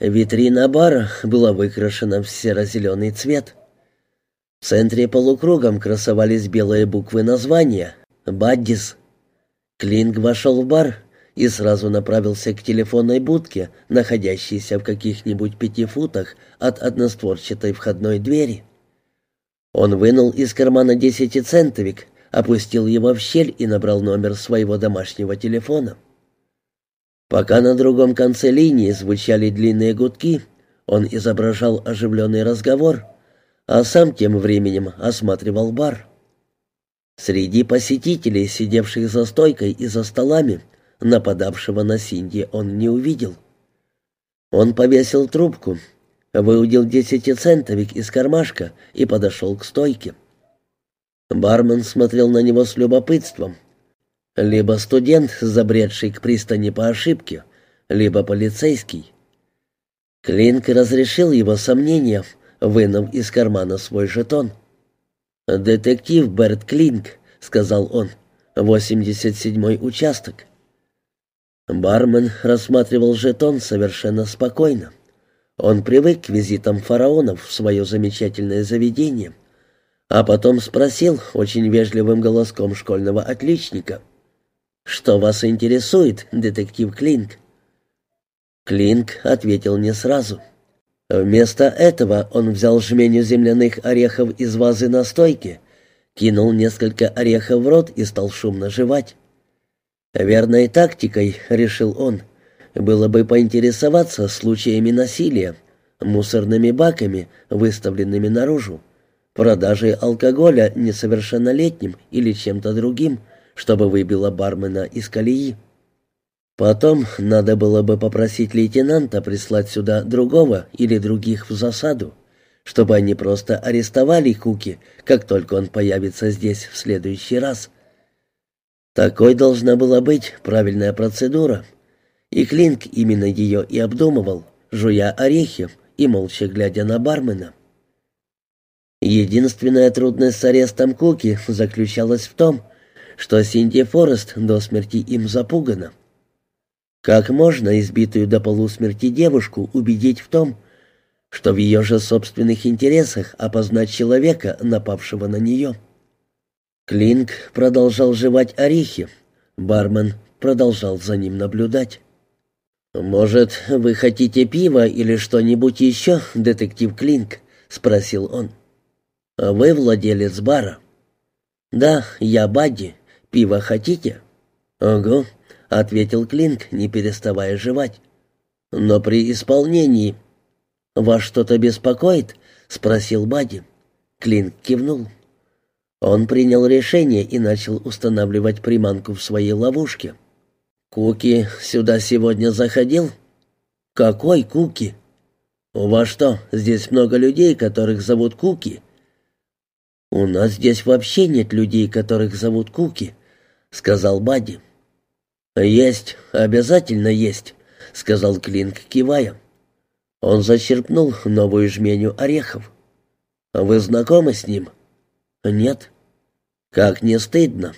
Витрина бара была выкрашена в серо-зеленый цвет. В центре полукругом красовались белые буквы названия «Баддис». Клинк вошел в бар и сразу направился к телефонной будке, находящейся в каких-нибудь пяти футах от одностворчатой входной двери. Он вынул из кармана десятицентовик, опустил его в щель и набрал номер своего домашнего телефона. Пока на другом конце линии звучали длинные гудки, он изображал оживленный разговор, а сам тем временем осматривал бар. Среди посетителей, сидевших за стойкой и за столами, нападавшего на Синди он не увидел. Он повесил трубку, выудил десятицентовик из кармашка и подошел к стойке. Бармен смотрел на него с любопытством — либо студент, забредший к пристани по ошибке, либо полицейский. Клинк разрешил его сомнения, вынув из кармана свой жетон. «Детектив Берт Клинк», — сказал он, — «87-й участок». Бармен рассматривал жетон совершенно спокойно. Он привык к визитам фараонов в свое замечательное заведение, а потом спросил очень вежливым голоском школьного отличника — «Что вас интересует, детектив Клинк?» Клинк ответил не сразу. Вместо этого он взял жменю земляных орехов из вазы на стойке, кинул несколько орехов в рот и стал шумно жевать. Верной тактикой, решил он, было бы поинтересоваться случаями насилия, мусорными баками, выставленными наружу, продажей алкоголя несовершеннолетним или чем-то другим, чтобы выбило бармена из колеи. Потом надо было бы попросить лейтенанта прислать сюда другого или других в засаду, чтобы они просто арестовали Куки, как только он появится здесь в следующий раз. Такой должна была быть правильная процедура. И Клинк именно ее и обдумывал, жуя орехи и молча глядя на бармена. Единственная трудность с арестом Куки заключалась в том, что Синди Форест до смерти им запугана. Как можно избитую до полусмерти девушку убедить в том, что в ее же собственных интересах опознать человека, напавшего на нее? Клинк продолжал жевать орехи. Бармен продолжал за ним наблюдать. «Может, вы хотите пива или что-нибудь еще, детектив Клинк?» — спросил он. «Вы владелец бара?» «Да, я Бадди. «Пиво хотите?» «Ого», — ответил Клинк, не переставая жевать. «Но при исполнении...» «Вас что-то беспокоит?» — спросил Бадди. Клинк кивнул. Он принял решение и начал устанавливать приманку в своей ловушке. «Куки сюда сегодня заходил?» «Какой Куки?» «У вас что, здесь много людей, которых зовут Куки?» «У нас здесь вообще нет людей, которых зовут Куки», — сказал Бадди. «Есть, обязательно есть», — сказал Клинк, кивая. Он зачерпнул новую жменю орехов. «Вы знакомы с ним?» «Нет». «Как не стыдно».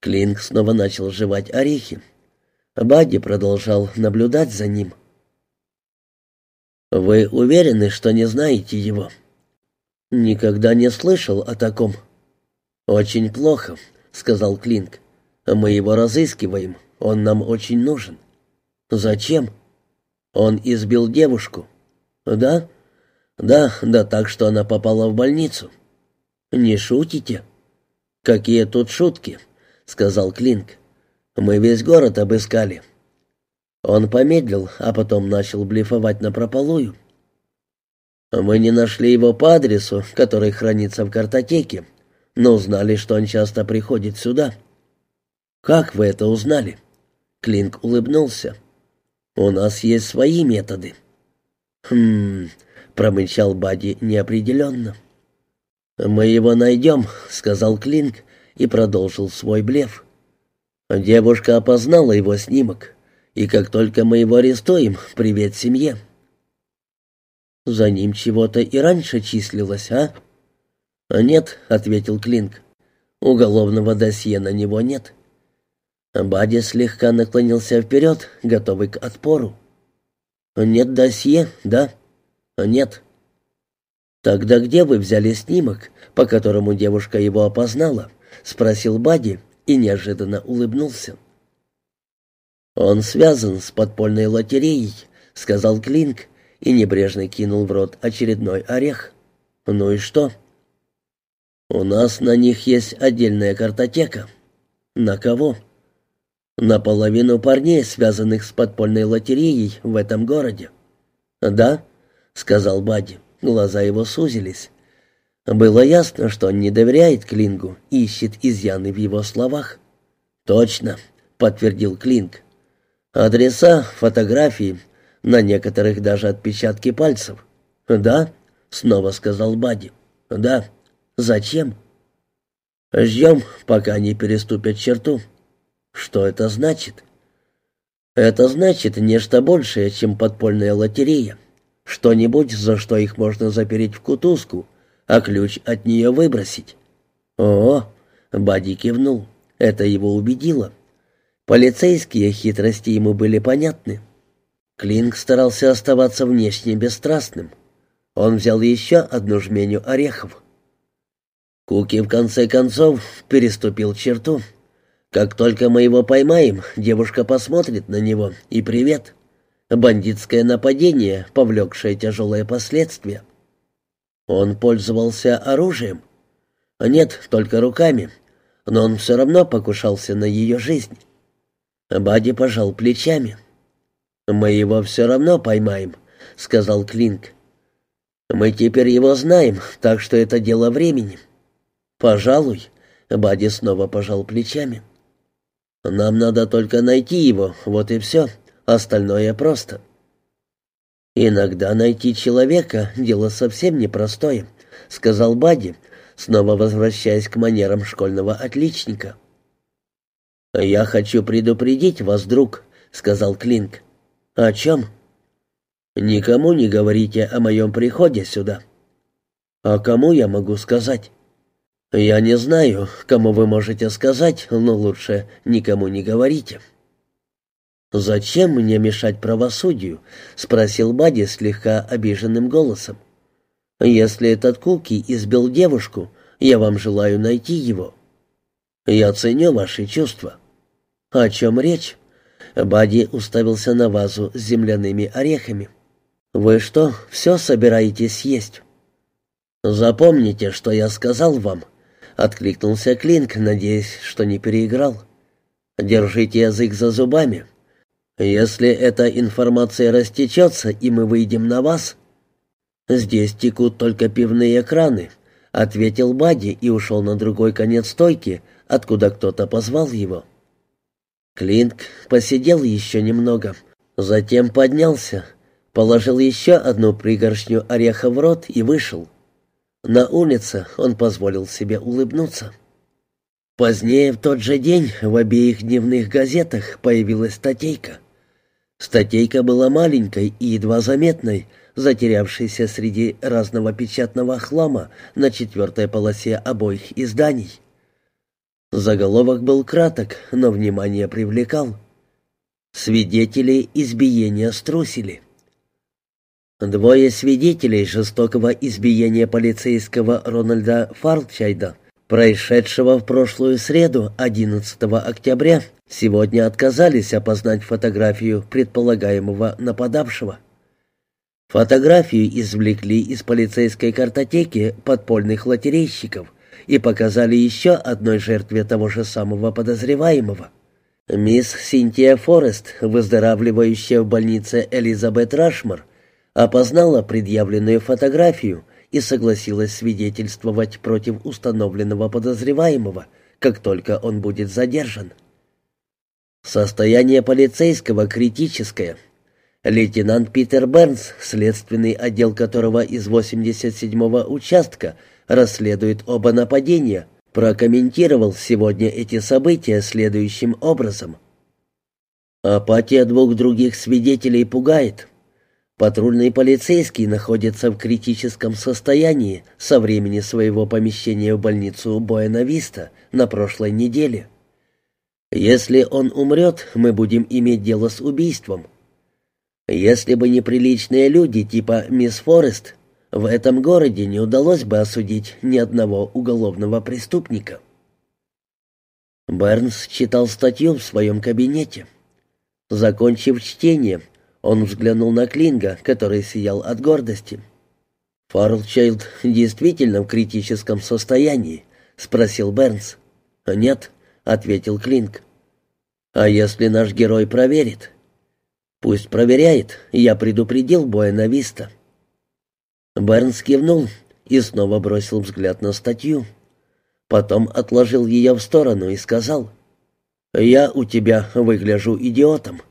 Клинк снова начал жевать орехи. Бадди продолжал наблюдать за ним. «Вы уверены, что не знаете его?» «Никогда не слышал о таком». «Очень плохо», — сказал Клинк. Мы его разыскиваем. Он нам очень нужен». «Зачем?» «Он избил девушку». «Да?» «Да, да так, что она попала в больницу». «Не шутите?» «Какие тут шутки?» — сказал Клинк. «Мы весь город обыскали». Он помедлил, а потом начал блефовать напропалую. «Мы не нашли его по адресу, который хранится в картотеке, но узнали, что он часто приходит сюда». «Как вы это узнали?» Клинк улыбнулся. «У нас есть свои методы». «Хм...» — промычал Бадди неопределенно. «Мы его найдем», — сказал Клинк и продолжил свой блеф. Девушка опознала его снимок, и как только мы его арестуем, привет семье. За ним чего-то и раньше числилось, а? Нет, ответил Клинк. Уголовного досье на него нет. Бадди слегка наклонился вперед, готовый к отпору. «Нет досье, да?» «Нет». «Тогда где вы взяли снимок, по которому девушка его опознала?» — спросил Бадди и неожиданно улыбнулся. «Он связан с подпольной лотереей», — сказал Клинк и небрежно кинул в рот очередной орех. «Ну и что?» «У нас на них есть отдельная картотека». «На кого?» «На половину парней, связанных с подпольной лотереей в этом городе». «Да», — сказал Бадди. Глаза его сузились. Было ясно, что он не доверяет Клингу и ищет изъяны в его словах. «Точно», — подтвердил Клинг. «Адреса, фотографии, на некоторых даже отпечатки пальцев». «Да», — снова сказал Бадди. «Да». Зачем? Ждем, пока они переступят черту. Что это значит? Это значит нечто большее, чем подпольная лотерея. Что-нибудь, за что их можно запереть в кутузку, а ключ от нее выбросить. О, Бади кивнул. Это его убедило. Полицейские хитрости ему были понятны. Клинк старался оставаться внешне бесстрастным. Он взял еще одну жменю орехов. Куки в конце концов переступил черту. Как только мы его поймаем, девушка посмотрит на него и привет. Бандитское нападение, повлекшее тяжелые последствия. Он пользовался оружием? Нет, только руками. Но он все равно покушался на ее жизнь. Бади пожал плечами. «Мы его все равно поймаем», — сказал Клинк. «Мы теперь его знаем, так что это дело времени». «Пожалуй», — Бади снова пожал плечами. «Нам надо только найти его, вот и все. Остальное просто». «Иногда найти человека — дело совсем непростое», — сказал Бади, снова возвращаясь к манерам школьного отличника. «Я хочу предупредить вас, друг», — сказал Клинк. «О чем?» «Никому не говорите о моем приходе сюда». «А кому я могу сказать?» «Я не знаю, кому вы можете сказать, но лучше никому не говорите». «Зачем мне мешать правосудию?» — спросил Бадди слегка обиженным голосом. «Если этот Куки избил девушку, я вам желаю найти его. Я ценю ваши чувства». «О чем речь?» Бадди уставился на вазу с земляными орехами. «Вы что, все собираетесь съесть?» «Запомните, что я сказал вам», Откликнулся Клинк, надеясь, что не переиграл. «Держите язык за зубами. Если эта информация растечется, и мы выйдем на вас...» «Здесь текут только пивные краны», — ответил Бадди и ушел на другой конец стойки, откуда кто-то позвал его. Клинк посидел еще немного, затем поднялся, положил еще одну пригоршню ореха в рот и вышел. На улице он позволил себе улыбнуться. Позднее в тот же день в обеих дневных газетах появилась статейка. Статейка была маленькой и едва заметной, затерявшейся среди разного печатного хлама на четвертой полосе обоих изданий. Заголовок был краток, но внимание привлекал. Свидетели избиения струсили. Двое свидетелей жестокого избиения полицейского Рональда Фарлчайда, происшедшего в прошлую среду, 11 октября, сегодня отказались опознать фотографию предполагаемого нападавшего. Фотографию извлекли из полицейской картотеки подпольных лотерейщиков и показали еще одной жертве того же самого подозреваемого. Мисс Синтия Форест, выздоравливающая в больнице Элизабет Рашмар, опознала предъявленную фотографию и согласилась свидетельствовать против установленного подозреваемого, как только он будет задержан. Состояние полицейского критическое. Лейтенант Питер Бернс, следственный отдел которого из 87-го участка расследует оба нападения, прокомментировал сегодня эти события следующим образом. Апатия двух других свидетелей пугает. Патрульный полицейский находится в критическом состоянии со времени своего помещения в больницу Буэнависта на прошлой неделе. Если он умрет, мы будем иметь дело с убийством. Если бы не приличные люди типа мисс Форест, в этом городе не удалось бы осудить ни одного уголовного преступника. Бернс читал статью в своем кабинете. Закончив чтение, он взглянул на Клинга, который сиял от гордости. «Фарлчайлд действительно в критическом состоянии?» — спросил Бернс. «Нет», — ответил Клинг. «А если наш герой проверит?» «Пусть проверяет, я предупредил Буэна Виста». Бернс кивнул и снова бросил взгляд на статью. Потом отложил ее в сторону и сказал, «Я у тебя выгляжу идиотом».